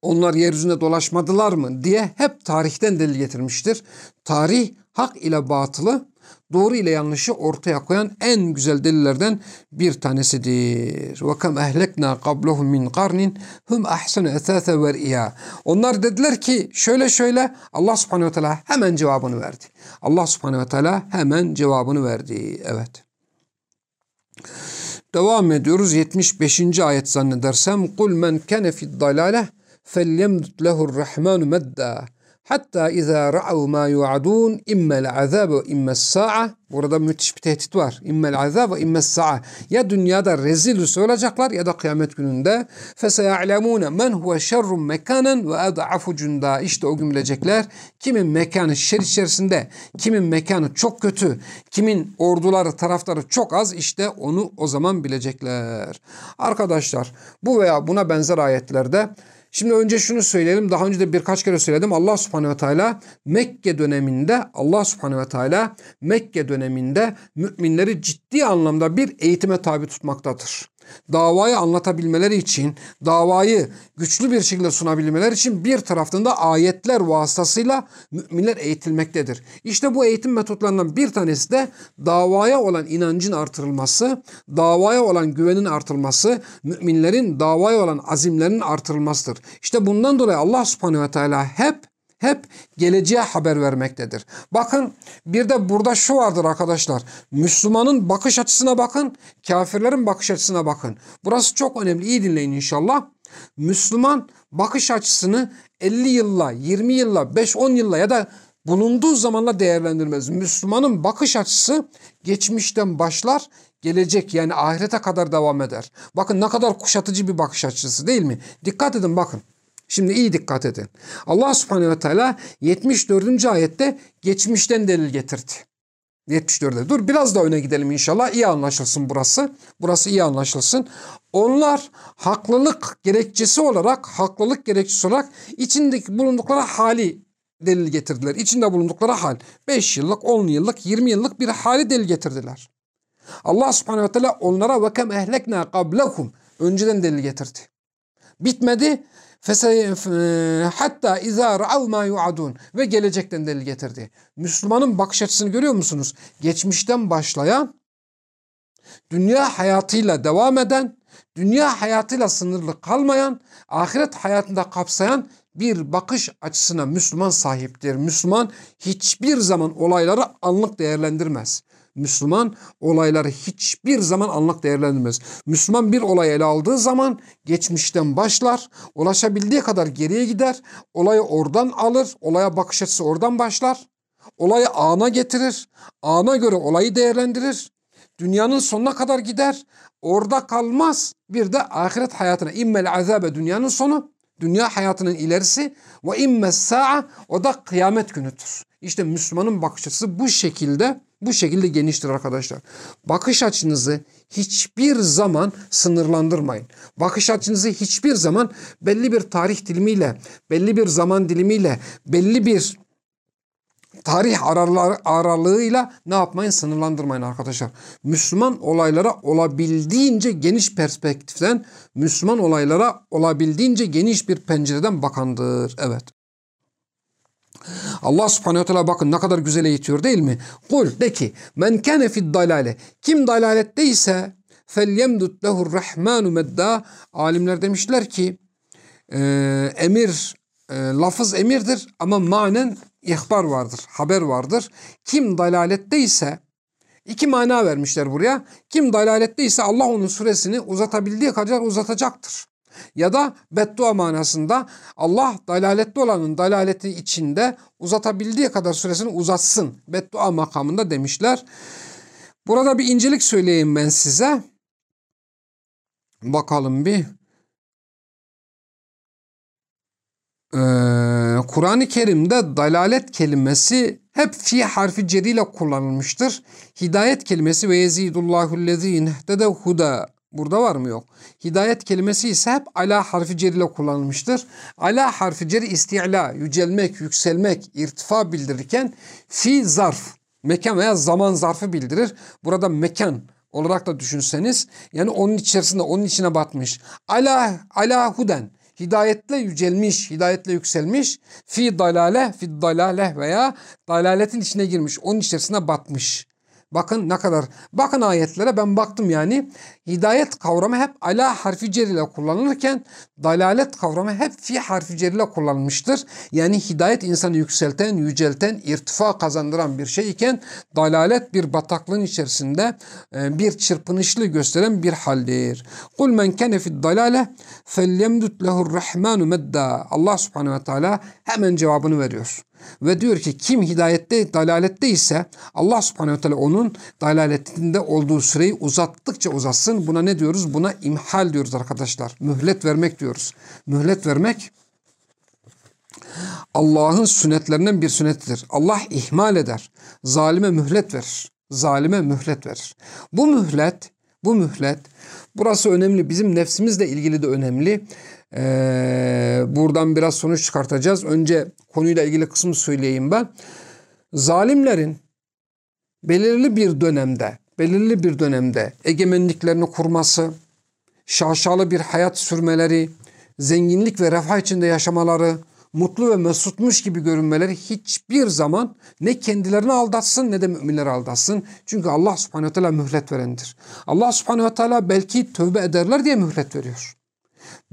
onlar yeryüzünde dolaşmadılar mı diye hep tarihten delil getirmiştir. Tarih hak ile batılı, doğru ile yanlışı ortaya koyan en güzel delillerden bir tanesidir. Ve kem ehlekna qablahum min qarnin hum ahsanu esase ve riya. Onlar dediler ki şöyle şöyle Allah subhanehu ve teala hemen cevabını verdi. Allah subhanehu ve teala hemen cevabını verdi. Evet. Devam ediyoruz 75. ayet zannedersem. Kul men kene fid dalale فَلْيَمْدُدْ لَهُ الرَّحْمَانُ مَدَّا Hatta izâ ra'av mâ yu'adûn immel azâb ve immes sa'a. Burada müthiş bir tehdit var. İmmel azâb ve immes sa'a. Ya dünyada rezil rüsü olacaklar ya da kıyamet gününde. Feseya'lemûne men huve şerrun mekanen ve ad'afu cunda. İşte o gün bilecekler. Kimin mekanı şer içerisinde, kimin mekanı çok kötü, kimin orduları, taraftarı çok az işte onu o zaman bilecekler. Arkadaşlar bu veya buna benzer ayetlerde Şimdi önce şunu söyleyelim. Daha önce de birkaç kere söyledim. Allah subhanehu ve teala Mekke döneminde Allah subhanehu ve teala Mekke döneminde müminleri ciddi anlamda bir eğitime tabi tutmaktadır. Davayı anlatabilmeleri için, davayı güçlü bir şekilde sunabilmeleri için bir taraftan da ayetler vasıtasıyla müminler eğitilmektedir. İşte bu eğitim metotlarından bir tanesi de davaya olan inancın artırılması, davaya olan güvenin artırılması, müminlerin davaya olan azimlerinin artırılmasıdır. İşte bundan dolayı Allah subhanehu ve teala hep hep geleceğe haber vermektedir. Bakın bir de burada şu vardır arkadaşlar. Müslümanın bakış açısına bakın, kafirlerin bakış açısına bakın. Burası çok önemli. İyi dinleyin inşallah. Müslüman bakış açısını 50 yılla, 20 yılla, 5-10 yılla ya da bulunduğu zamanla değerlendirmez. Müslümanın bakış açısı geçmişten başlar, gelecek yani ahirete kadar devam eder. Bakın ne kadar kuşatıcı bir bakış açısı değil mi? Dikkat edin bakın. Şimdi iyi dikkat edin. Allah subhanehu ve teala 74. ayette geçmişten delil getirdi. 74'de. Dur biraz da öne gidelim inşallah. İyi anlaşılsın burası. Burası iyi anlaşılsın. Onlar haklılık gerekçesi olarak, haklılık gerekçesi olarak içindeki bulundukları hali delil getirdiler. İçinde bulundukları hal. 5 yıllık, 10 yıllık, 20 yıllık bir hali delil getirdiler. Allah subhanehu ve teala onlara ve kem ehlekna qablekum önceden delil getirdi. Bitmedi. Hatta izâ ra'av mâ ve gelecekten delil getirdi. Müslümanın bakış açısını görüyor musunuz? Geçmişten başlayan, dünya hayatıyla devam eden, dünya hayatıyla sınırlı kalmayan, ahiret hayatında kapsayan bir bakış açısına Müslüman sahiptir. Müslüman hiçbir zaman olayları anlık değerlendirmez. Müslüman olayları hiçbir zaman anlık değerlendirmez. Müslüman bir olay ele aldığı zaman geçmişten başlar, ulaşabildiği kadar geriye gider, olayı oradan alır, olaya bakış açısı oradan başlar, olayı ana getirir, ana göre olayı değerlendirir, dünyanın sonuna kadar gider, orada kalmaz. Bir de ahiret hayatına immel azabe dünyanın sonu, dünya hayatının ilerisi ve immes sa'a o da kıyamet günüdür. İşte Müslümanın bakış açısı bu şekilde bu şekilde geniştir arkadaşlar. Bakış açınızı hiçbir zaman sınırlandırmayın. Bakış açınızı hiçbir zaman belli bir tarih dilimiyle, belli bir zaman dilimiyle, belli bir tarih aralığıyla ne yapmayın sınırlandırmayın arkadaşlar. Müslüman olaylara olabildiğince geniş perspektiften, Müslüman olaylara olabildiğince geniş bir pencereden bakandır. Evet. Allah subhanehu teala bakın ne kadar güzel eğitiyor değil mi? Kul de ki men kâne fid dalale. Kim dalaletteyse felyemdut lehur rahmanu medda. Alimler demişler ki e, emir e, lafız emirdir ama manen ihbar vardır, haber vardır. Kim dalaletteyse iki mana vermişler buraya. Kim dalaletteyse Allah onun süresini uzatabildiği kadar uzatacaktır. Ya da beddua manasında Allah dalaletli olanın dalaleti içinde uzatabildiği kadar süresini uzatsın. Beddua makamında demişler. Burada bir incelik söyleyeyim ben size. Bakalım bir. Ee, Kur'an-ı Kerim'de dalalet kelimesi hep fi harfi ceriyle kullanılmıştır. Hidayet kelimesi ve yezidullahu lezine de huda Burada var mı yok? Hidayet kelimesi ise hep ala harfi cer ile kullanılmıştır. Ala harfi cer isti'la, yücelmek, yükselmek, irtifa bildirirken fi zarf, mekan veya zaman zarfı bildirir. Burada mekan olarak da düşünseniz yani onun içerisinde onun içine batmış. Ala ala huden hidayetle yücelmiş, hidayetle yükselmiş. Fi dalale, fi dalale veya dalaletin içine girmiş. Onun içerisine batmış. Bakın ne kadar. Bakın ayetlere ben baktım yani. Hidayet kavramı hep ala harfi cer ile kullanılırken dalalet kavramı hep fi harfi cer ile kullanılmıştır. Yani hidayet insanı yükselten, yücelten, irtifa kazandıran bir şey iken dalalet bir bataklığın içerisinde e, bir çırpınışlı gösteren bir haldir. Kul men kene fid dalale felyemdut lehur rahmanu medda. Allah subhanehu ve teala hemen cevabını veriyor. Ve diyor ki kim hidayette, dalalette ise Allah subhanehu ve teala onun dalaletinde olduğu süreyi uzattıkça uzatsın. Buna ne diyoruz? Buna imhal diyoruz arkadaşlar. Mühlet vermek diyoruz. Mühlet vermek Allah'ın sünnetlerinden bir sünnettir. Allah ihmal eder. Zalime mühlet verir. Zalime mühlet verir. Bu mühlet, bu mühlet burası önemli. Bizim nefsimizle ilgili de önemli. Ee, buradan biraz sonuç çıkartacağız. Önce konuyla ilgili kısmı söyleyeyim ben. Zalimlerin belirli bir dönemde, belirli bir dönemde egemenliklerini kurması, şaşalı bir hayat sürmeleri, zenginlik ve refah içinde yaşamaları, mutlu ve mesutmuş gibi görünmeleri hiçbir zaman ne kendilerini aldatsın ne de müminleri aldatsın. Çünkü Allah subhanehu teala mühlet verendir. Allah subhanehu teala belki tövbe ederler diye mühlet veriyor.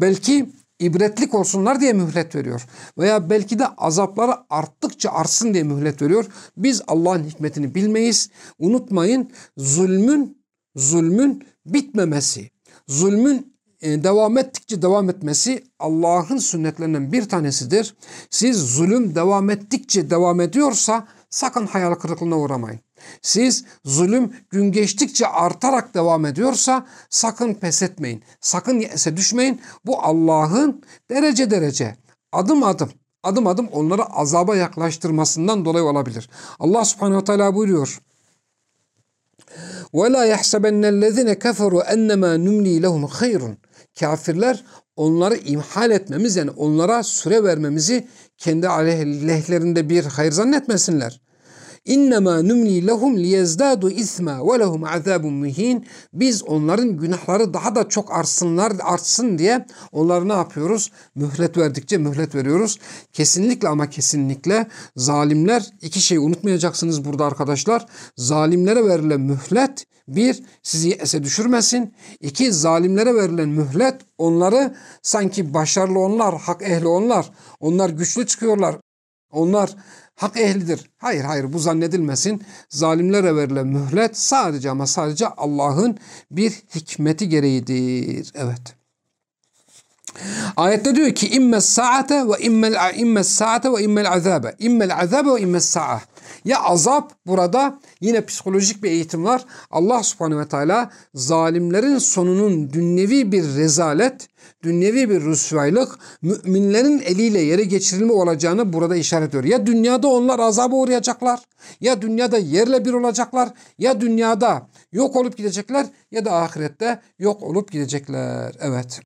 Belki ibretlik olsunlar diye mühlet veriyor. Veya belki de azapları arttıkça artsın diye mühlet veriyor. Biz Allah'ın hikmetini bilmeyiz. Unutmayın zulmün zulmün bitmemesi, zulmün e, devam ettikçe devam etmesi Allah'ın sünnetlerinden bir tanesidir. Siz zulüm devam ettikçe devam ediyorsa sakın hayal kırıklığına uğramayın. Siz zulüm gün geçtikçe artarak devam ediyorsa sakın pes etmeyin. Sakın yese düşmeyin. Bu Allah'ın derece derece adım adım adım adım onları azaba yaklaştırmasından dolayı olabilir. Allah subhanehu ve teala buyuruyor. وَلَا يَحْسَبَنَّ الَّذِينَ كَفَرُوا اَنَّمَا نُمْلِي لَهُمْ خَيْرٌ Kafirler onları imhal etmemiz yani onlara süre vermemizi kendi aleyhlerinde bir hayır zannetmesinler. İnnemâ numli lehum liyezdâdu isma ve lehum azâbun muhin. Biz onların günahları daha da çok artsınlar, artsın diye onlara ne yapıyoruz? Mühlet verdikçe mühlet veriyoruz. Kesinlikle ama kesinlikle zalimler iki şey unutmayacaksınız burada arkadaşlar. Zalimlere verilen mühlet bir, sizi ese düşürmesin. İki, zalimlere verilen mühlet onları sanki başarılı onlar, hak ehli onlar. Onlar güçlü çıkıyorlar. Onlar hak ehlidir. Hayır hayır bu zannedilmesin. Zalimlere verilen mühlet sadece ama sadece Allah'ın bir hikmeti gereğidir. Evet. Ayette diyor ki imme saate ve immel imme saate ve immel azabe. İmmel azabe ve immel sa'a. Ya azap burada yine psikolojik bir eğitim var. Allah subhanehu ve teala zalimlerin sonunun dünyevi bir rezalet, dünyevi bir rüsvaylık, müminlerin eliyle yere geçirilme olacağını burada işaret ediyor. Ya dünyada onlar azaba uğrayacaklar, ya dünyada yerle bir olacaklar, ya dünyada yok olup gidecekler ya da ahirette yok olup gidecekler. Evet.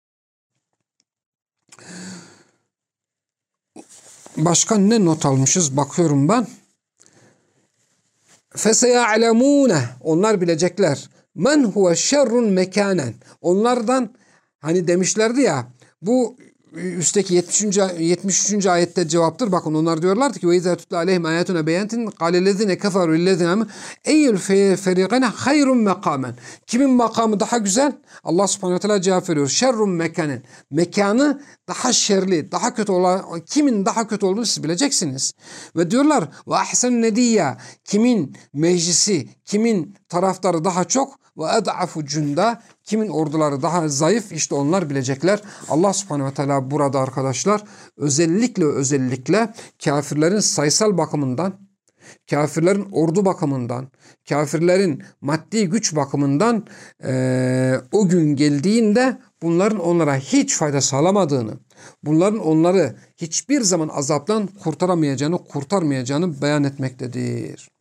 Başka ne not almışız bakıyorum ben. فَسَيَعْلَمُونَ Onlar bilecekler. Men huve şerrun mekanen. Onlardan hani demişlerdi ya bu üstteki 70. 73. ayette cevaptır. Bakın onlar diyorlardı ki ve izâ tutla aleyhim ayetuna beyantin kâlellezine keferu lillezine eyyül ferikene hayrun mekamen. Kimin makamı daha güzel? Allah subhanahu teala cevap veriyor. Şerrun mekanen. Mekanı daha şerli, daha kötü olan, kimin daha kötü olduğunu siz bileceksiniz. Ve diyorlar ve ahsen nediyya. Kimin meclisi, kimin taraftarı daha çok ve ed'afu cunda kimin orduları daha zayıf işte onlar bilecekler. Allah subhanehu ve teala burada arkadaşlar özellikle özellikle kafirlerin sayısal bakımından kafirlerin ordu bakımından, kafirlerin maddi güç bakımından e, o gün geldiğinde bunların onlara hiç fayda sağlamadığını, bunların onları hiçbir zaman azaptan kurtaramayacağını, kurtarmayacağını beyan etmektedir.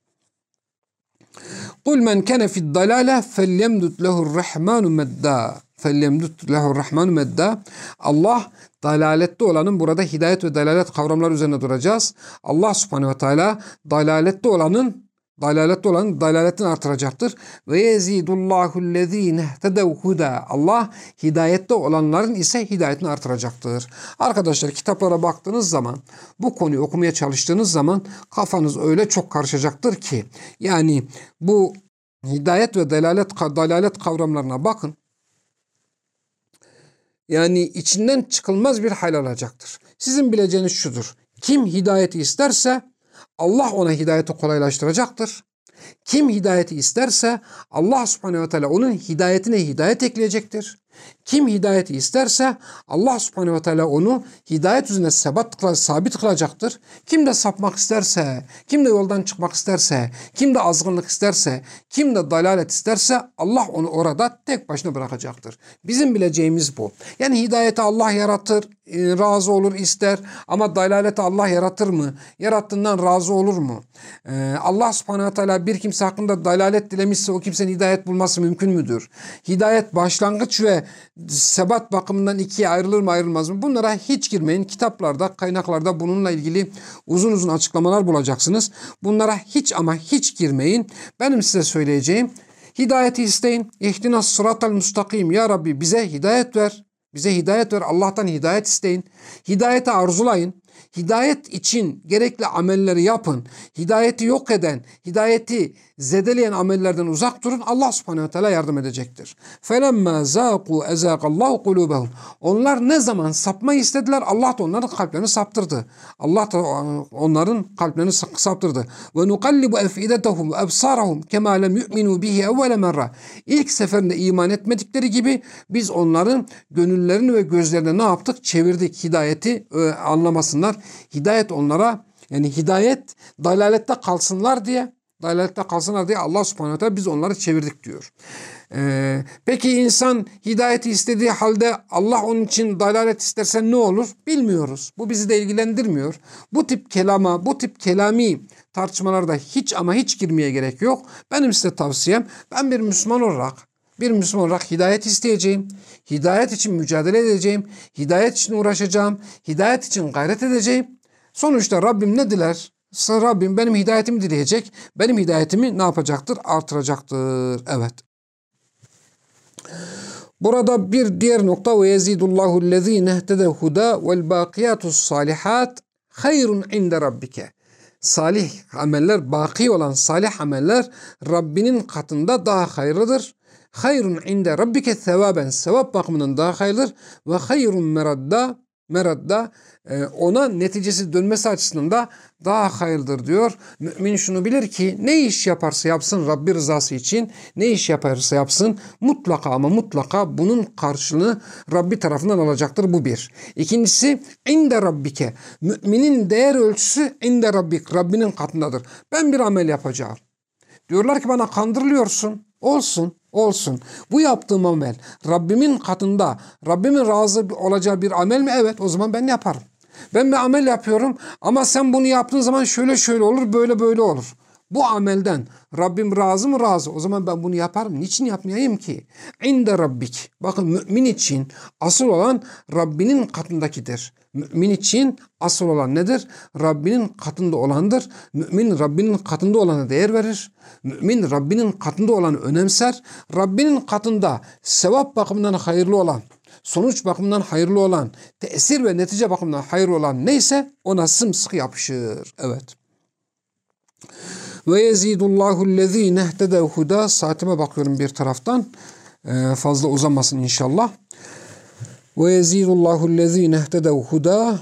Kul men kene fid dalale felyemdut lehur rahmanu medda. Felyemdut lehur rahmanu medda. Allah dalalette olanın burada hidayet ve dalalet kavramları üzerine duracağız. Allah subhanehu ve teala dalalette olanın Dalalette olan dalaletini artıracaktır. Ve yezidullahu lezine tedev huda. Allah hidayette olanların ise hidayetini artıracaktır. Arkadaşlar kitaplara baktığınız zaman bu konuyu okumaya çalıştığınız zaman kafanız öyle çok karışacaktır ki yani bu hidayet ve dalalet, dalalet kavramlarına bakın. Yani içinden çıkılmaz bir hal alacaktır. Sizin bileceğiniz şudur. Kim hidayeti isterse Allah ona hidayeti kolaylaştıracaktır. Kim hidayeti isterse Allah subhanehu ve teala onun hidayetine hidayet ekleyecektir. Kim hidayeti isterse Allah subhanehu ve teala onu hidayet üzerine sebat, sabit kılacaktır. Kim de sapmak isterse, kim de yoldan çıkmak isterse, kim de azgınlık isterse, kim de dalalet isterse Allah onu orada tek başına bırakacaktır. Bizim bileceğimiz bu. Yani hidayeti Allah yaratır, e, razı olur, ister ama dalaleti Allah yaratır mı? Yarattığından razı olur mu? Ee, Allah subhanehu ve teala bir kimse hakkında dalalet dilemişse o kimsenin hidayet bulması mümkün müdür? Hidayet başlangıç ve sebat bakımından ikiye ayrılır mı ayrılmaz mı? Bunlara hiç girmeyin. Kitaplarda, kaynaklarda bununla ilgili uzun uzun açıklamalar bulacaksınız. Bunlara hiç ama hiç girmeyin. Benim size söyleyeceğim Hidayeti isteyin. İhtinas sıratal müstakim. Ya Rabbi bize hidayet ver. Bize hidayet ver. Allah'tan hidayet isteyin. Hidayeti arzulayın. Hidayet için gerekli amelleri yapın. Hidayeti yok eden, hidayeti zedeleyen amellerden uzak durun. Allah subhanehu ve teala yardım edecektir. فَلَمَّا زَاقُوا اَزَاقَ اللّٰهُ قُلُوبَهُمْ Onlar ne zaman sapmayı istediler Allah da onların kalplerini saptırdı. Allah da onların kalplerini saptırdı. وَنُقَلِّبُ اَفْئِدَتَهُمْ وَاَبْصَارَهُمْ كَمَا لَمْ يُؤْمِنُوا بِهِ اَوَّلَ مَرَّةٍ İlk seferinde iman etmedikleri gibi biz onların gönüllerini ve gözlerini ne yaptık? Çevirdik hidayeti e, anlamasınlar. Hidayet onlara yani hidayet dalalette kalsınlar diye dalalette kalsınlar diye Allah subhanahu teala biz onları çevirdik diyor. Ee, peki insan hidayeti istediği halde Allah onun için dalalet isterse ne olur? Bilmiyoruz. Bu bizi de ilgilendirmiyor. Bu tip kelama, bu tip kelami tartışmalarda hiç ama hiç girmeye gerek yok. Benim size tavsiyem ben bir Müslüman olarak bir Müslüman olarak hidayet isteyeceğim. Hidayet için mücadele edeceğim. Hidayet için uğraşacağım. Hidayet için gayret edeceğim. Sonuçta Rabbim ne diler? Rabbim benim hidayetimi dileyecek. Benim hidayetimi ne yapacaktır? Artıracaktır. Evet. Burada bir diğer nokta ve yezidullahu lezine ihtede huda vel bakiyatus salihat hayrun inde rabbike. Salih ameller, baki olan salih ameller Rabbinin katında daha hayırlıdır. Hayrun inde rabbike sevaben, sevap bakımından daha hayırlıdır. Ve hayrun meradda, meradda e, ona neticesi dönmesi açısından da daha hayırlıdır diyor. Mümin şunu bilir ki ne iş yaparsa yapsın Rabbi rızası için ne iş yaparsa yapsın mutlaka ama mutlaka bunun karşılığını Rabbi tarafından alacaktır bu bir. İkincisi inde Rabbike. Müminin değer ölçüsü inde Rabbik. Rabbinin katındadır. Ben bir amel yapacağım. Diyorlar ki bana kandırılıyorsun. Olsun, olsun. Bu yaptığım amel Rabbimin katında, Rabbimin razı olacağı bir amel mi? Evet, o zaman ben yaparım. Ben bir amel yapıyorum ama sen bunu yaptığın zaman şöyle şöyle olur, böyle böyle olur. Bu amelden Rabbim razı mı razı? O zaman ben bunu yaparım. Niçin yapmayayım ki? İnde Rabbik. Bakın mümin için asıl olan Rabbinin katındakidir. Mümin için asıl olan nedir? Rabbinin katında olandır. Mümin Rabbinin katında olana değer verir. Mümin Rabbinin katında olanı önemser. Rabbinin katında sevap bakımından hayırlı olan, sonuç bakımından hayırlı olan, tesir ve netice bakımından hayırlı olan neyse ona sımsıkı yapışır. Evet. Ve yezidullahu lezine huda. Saatime bakıyorum bir taraftan. Ee, fazla uzamasın inşallah. Ve yezidullahu lezine ihtedev huda.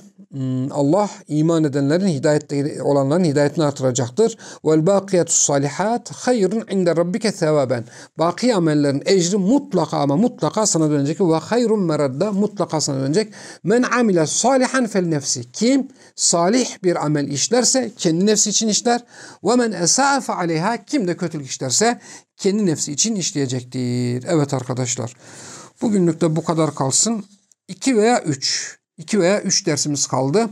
Allah iman edenlerin hidayette olanların hidayetini artıracaktır. Vel bakiyatus salihat hayrun inde rabbike sevaben. Baki amellerin ecri mutlaka ama mutlaka sana dönecek ve hayrun meradda mutlaka sana dönecek. Men amile salihan fel nefsi. Kim salih bir amel işlerse kendi nefsi için işler. Ve men esa'a fe aleyha. Kim de kötülük işlerse kendi nefsi için işleyecektir. Evet arkadaşlar. Bugünlük de bu kadar kalsın. 2 veya 3 2 veya 3 dersimiz kaldı.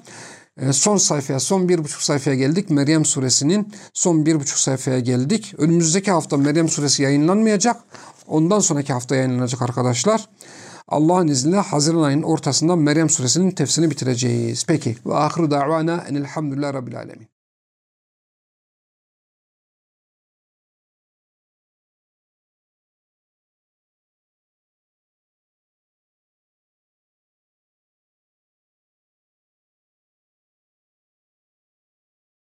Ee, son sayfaya, son bir buçuk sayfaya geldik. Meryem suresinin son bir buçuk sayfaya geldik. Önümüzdeki hafta Meryem suresi yayınlanmayacak. Ondan sonraki hafta yayınlanacak arkadaşlar. Allah'ın izniyle Haziran ayının ortasında Meryem suresinin tefsirini bitireceğiz. Peki. Ve ahiru da'vana enelhamdülillah rabbil alemin.